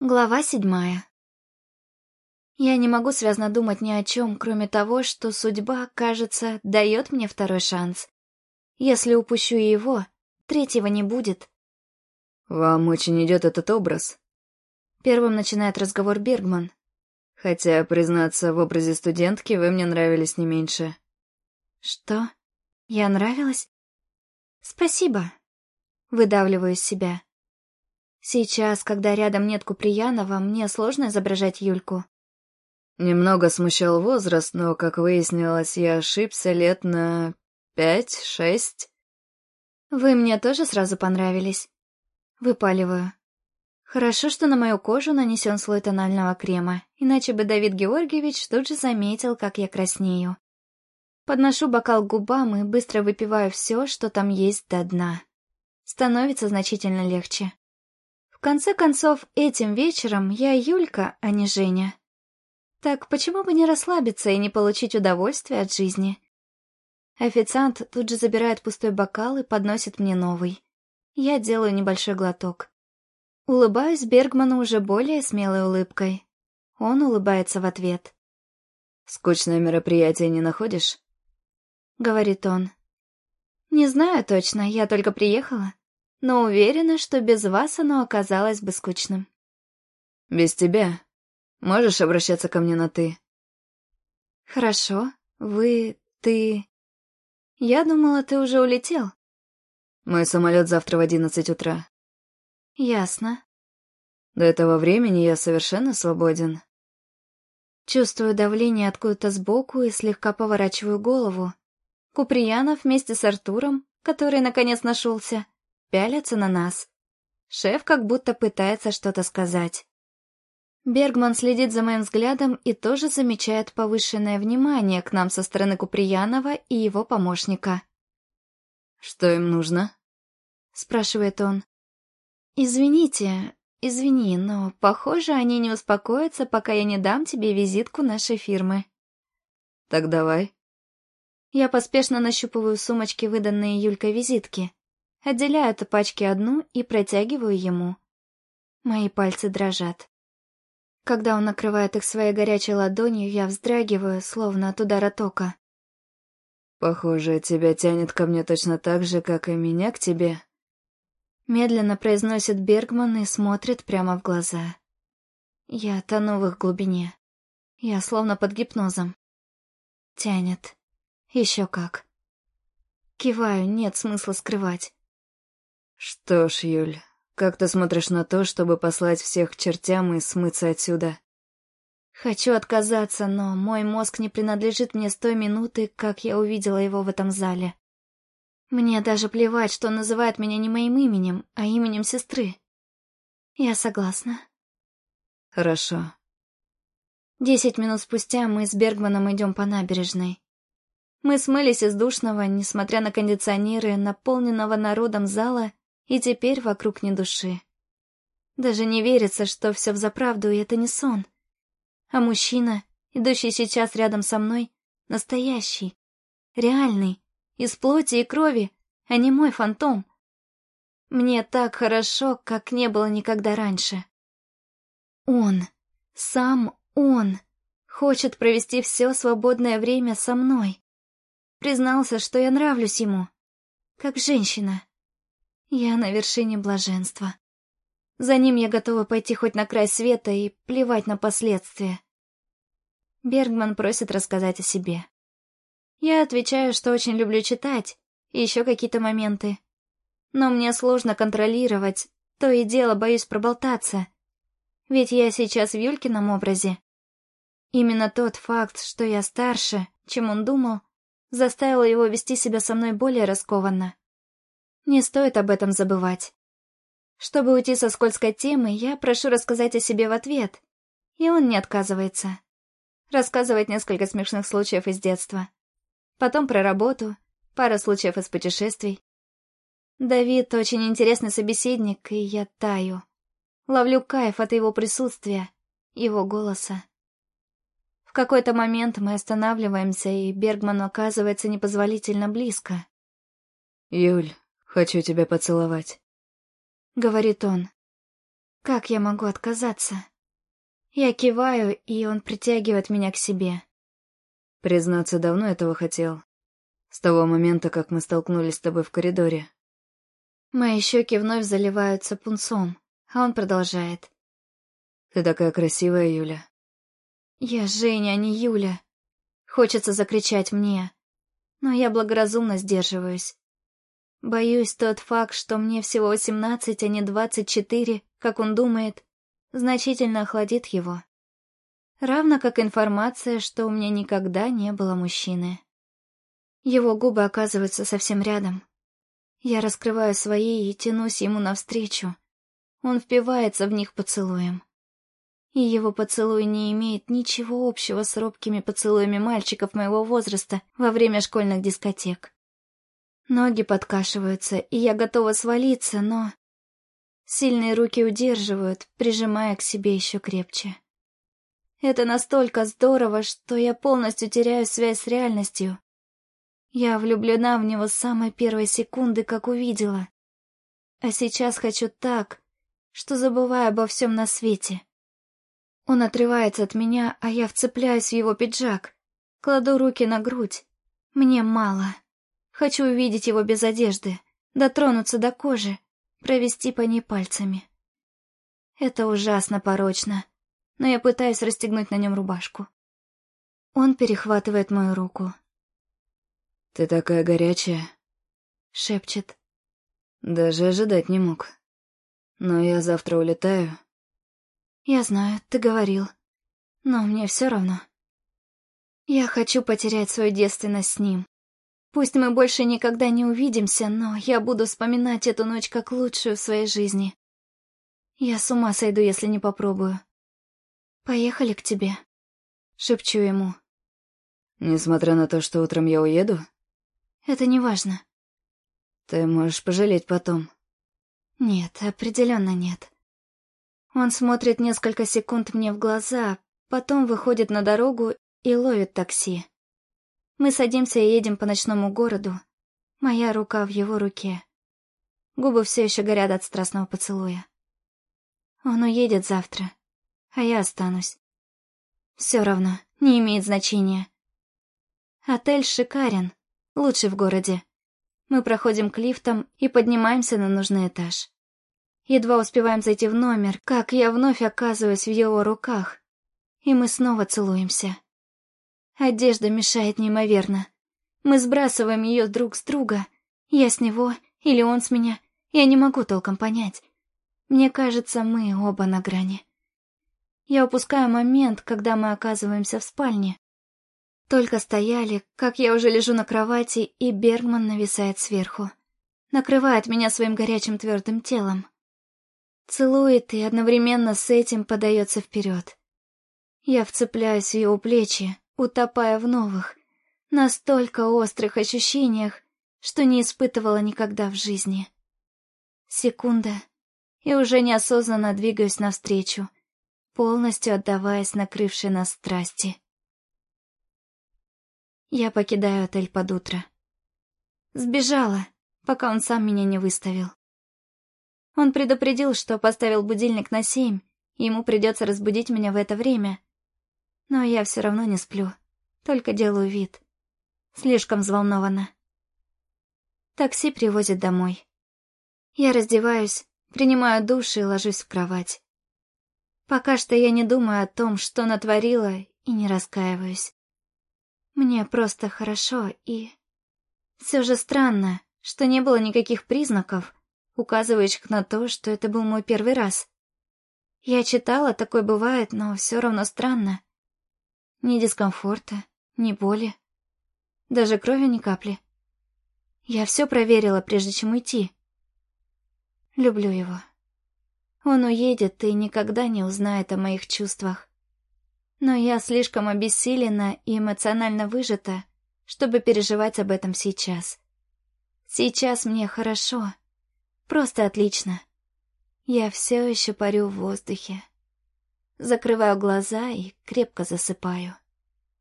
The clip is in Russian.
Глава седьмая. Я не могу связно думать ни о чем, кроме того, что судьба, кажется, дает мне второй шанс. Если упущу его, третьего не будет. «Вам очень идет этот образ?» Первым начинает разговор Бергман. «Хотя, признаться, в образе студентки вы мне нравились не меньше». «Что? Я нравилась?» «Спасибо». Выдавливаю из себя. Сейчас, когда рядом нет Куприянова, мне сложно изображать Юльку. Немного смущал возраст, но, как выяснилось, я ошибся лет на пять-шесть. Вы мне тоже сразу понравились. Выпаливаю. Хорошо, что на мою кожу нанесен слой тонального крема, иначе бы Давид Георгиевич тут же заметил, как я краснею. Подношу бокал к губам и быстро выпиваю все, что там есть до дна. Становится значительно легче. В конце концов, этим вечером я Юлька, а не Женя. Так почему бы не расслабиться и не получить удовольствие от жизни? Официант тут же забирает пустой бокал и подносит мне новый. Я делаю небольшой глоток. Улыбаюсь Бергману уже более смелой улыбкой. Он улыбается в ответ. «Скучное мероприятие не находишь?» — говорит он. «Не знаю точно, я только приехала но уверена, что без вас оно оказалось бы скучным. Без тебя. Можешь обращаться ко мне на «ты»?» «Хорошо. Вы... ты...» «Я думала, ты уже улетел». «Мой самолет завтра в одиннадцать утра». «Ясно». «До этого времени я совершенно свободен». Чувствую давление откуда-то сбоку и слегка поворачиваю голову. Куприянов вместе с Артуром, который наконец нашелся, пялятся на нас. Шеф как будто пытается что-то сказать. Бергман следит за моим взглядом и тоже замечает повышенное внимание к нам со стороны Куприянова и его помощника. «Что им нужно?» — спрашивает он. «Извините, извини, но, похоже, они не успокоятся, пока я не дам тебе визитку нашей фирмы». «Так давай». Я поспешно нащупываю в сумочке выданные Юлькой визитки. Отделяю от пачки одну и протягиваю ему. Мои пальцы дрожат. Когда он накрывает их своей горячей ладонью, я вздрагиваю, словно от удара тока. «Похоже, тебя тянет ко мне точно так же, как и меня к тебе», Медленно произносит Бергман и смотрит прямо в глаза. Я тону в их глубине. Я словно под гипнозом. Тянет. Еще как. Киваю, нет смысла скрывать. «Что ж, Юль, как ты смотришь на то, чтобы послать всех к чертям и смыться отсюда?» Хочу отказаться, но мой мозг не принадлежит мне с той минуты, как я увидела его в этом зале. Мне даже плевать, что он называет меня не моим именем, а именем сестры. Я согласна. Хорошо. Десять минут спустя мы с Бергманом идем по набережной. Мы смылись из душного, несмотря на кондиционеры, наполненного народом зала и теперь вокруг ни души. Даже не верится, что все взаправду, и это не сон. А мужчина, идущий сейчас рядом со мной, настоящий, реальный, из плоти и крови, а не мой фантом. Мне так хорошо, как не было никогда раньше. Он, сам он, хочет провести все свободное время со мной. Признался, что я нравлюсь ему, как женщина. Я на вершине блаженства. За ним я готова пойти хоть на край света и плевать на последствия. Бергман просит рассказать о себе. Я отвечаю, что очень люблю читать, и еще какие-то моменты. Но мне сложно контролировать, то и дело боюсь проболтаться. Ведь я сейчас в Юлькином образе. Именно тот факт, что я старше, чем он думал, заставил его вести себя со мной более раскованно. Не стоит об этом забывать. Чтобы уйти со скользкой темы, я прошу рассказать о себе в ответ. И он не отказывается. Рассказывать несколько смешных случаев из детства. Потом про работу, пара случаев из путешествий. Давид очень интересный собеседник, и я таю. Ловлю кайф от его присутствия, его голоса. В какой-то момент мы останавливаемся, и Бергман оказывается непозволительно близко. «Юль, Хочу тебя поцеловать», — говорит он. Как я могу отказаться? Я киваю, и он притягивает меня к себе. Признаться, давно этого хотел. С того момента, как мы столкнулись с тобой в коридоре. Мои щеки вновь заливаются пунцом, а он продолжает. Ты такая красивая, Юля. Я Женя, а не Юля. Хочется закричать мне, но я благоразумно сдерживаюсь. Боюсь, тот факт, что мне всего восемнадцать, а не двадцать четыре, как он думает, значительно охладит его. Равно как информация, что у меня никогда не было мужчины. Его губы оказываются совсем рядом. Я раскрываю свои и тянусь ему навстречу. Он впивается в них поцелуем. И его поцелуй не имеет ничего общего с робкими поцелуями мальчиков моего возраста во время школьных дискотек. Ноги подкашиваются, и я готова свалиться, но... Сильные руки удерживают, прижимая к себе еще крепче. Это настолько здорово, что я полностью теряю связь с реальностью. Я влюблена в него с самой первой секунды, как увидела. А сейчас хочу так, что забываю обо всем на свете. Он отрывается от меня, а я вцепляюсь в его пиджак, кладу руки на грудь. Мне мало. Хочу увидеть его без одежды, дотронуться до кожи, провести по ней пальцами. Это ужасно порочно но я пытаюсь расстегнуть на нем рубашку. Он перехватывает мою руку. «Ты такая горячая», — шепчет. «Даже ожидать не мог. Но я завтра улетаю». «Я знаю, ты говорил. Но мне все равно. Я хочу потерять свою девственность с ним. Пусть мы больше никогда не увидимся, но я буду вспоминать эту ночь как лучшую в своей жизни. Я с ума сойду, если не попробую. «Поехали к тебе», — шепчу ему. «Несмотря на то, что утром я уеду?» «Это не важно». «Ты можешь пожалеть потом». «Нет, определенно нет». Он смотрит несколько секунд мне в глаза, потом выходит на дорогу и ловит такси. Мы садимся и едем по ночному городу. Моя рука в его руке. Губы все еще горят от страстного поцелуя. Он уедет завтра а я останусь. Все равно, не имеет значения. Отель шикарен, лучший в городе. Мы проходим к лифтам и поднимаемся на нужный этаж. Едва успеваем зайти в номер, как я вновь оказываюсь в его руках, и мы снова целуемся. Одежда мешает неимоверно. Мы сбрасываем ее друг с друга. Я с него, или он с меня. Я не могу толком понять. Мне кажется, мы оба на грани. Я упускаю момент, когда мы оказываемся в спальне. Только стояли, как я уже лежу на кровати, и Бергман нависает сверху. Накрывает меня своим горячим твердым телом. Целует и одновременно с этим подается вперед. Я вцепляюсь в его плечи, утопая в новых, настолько острых ощущениях, что не испытывала никогда в жизни. Секунда, и уже неосознанно двигаюсь навстречу, полностью отдаваясь накрывшей нас страсти. Я покидаю отель под утро. Сбежала, пока он сам меня не выставил. Он предупредил, что поставил будильник на семь, и ему придется разбудить меня в это время. Но я все равно не сплю, только делаю вид. Слишком взволнована. Такси привозит домой. Я раздеваюсь, принимаю душ и ложусь в кровать. Пока что я не думаю о том, что натворила, и не раскаиваюсь. Мне просто хорошо, и... Все же странно, что не было никаких признаков, указывающих на то, что это был мой первый раз. Я читала, такое бывает, но все равно странно. Ни дискомфорта, ни боли. Даже крови ни капли. Я все проверила, прежде чем уйти. Люблю его. Он уедет и никогда не узнает о моих чувствах. Но я слишком обессилена и эмоционально выжата, чтобы переживать об этом сейчас. Сейчас мне хорошо. Просто отлично. Я все еще парю в воздухе. Закрываю глаза и крепко засыпаю.